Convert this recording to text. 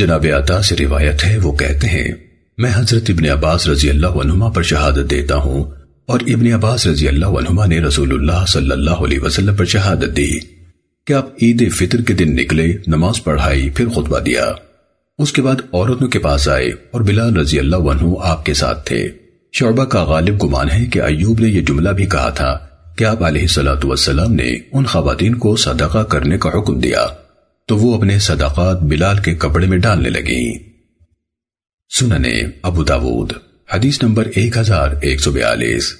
جناب عطا سے روایت ہے، وہ کہتے ہیں، میں حضرت ابن عباس رضی اللہ عنہما پر شہادت دیتا ہوں اور ابن عباس رضی اللہ عنہما نے رسول اللہ صلی اللہ علیہ وسلم پر شہادت دی۔ کہ آپ عید فطر کے دن نکلے، نماز پڑھائی، پھر خطبہ دیا۔ اس کے بعد عورتوں کے پاس آئے اور بلال رضی اللہ عنہ آپ کے ساتھ تھے۔ شعبہ کا غالب گمان ہے کہ ایوب نے یہ جملہ بھی کہا تھا کہ آپ علیہ السلام نے ان خواتین کو صدقہ کرنے کا حکم دیا۔ تو وہ اپنے صداقات بلال کے کپڑے میں ڈالنے لگیں۔ سننے ابو داود، حدیث نمبر 1142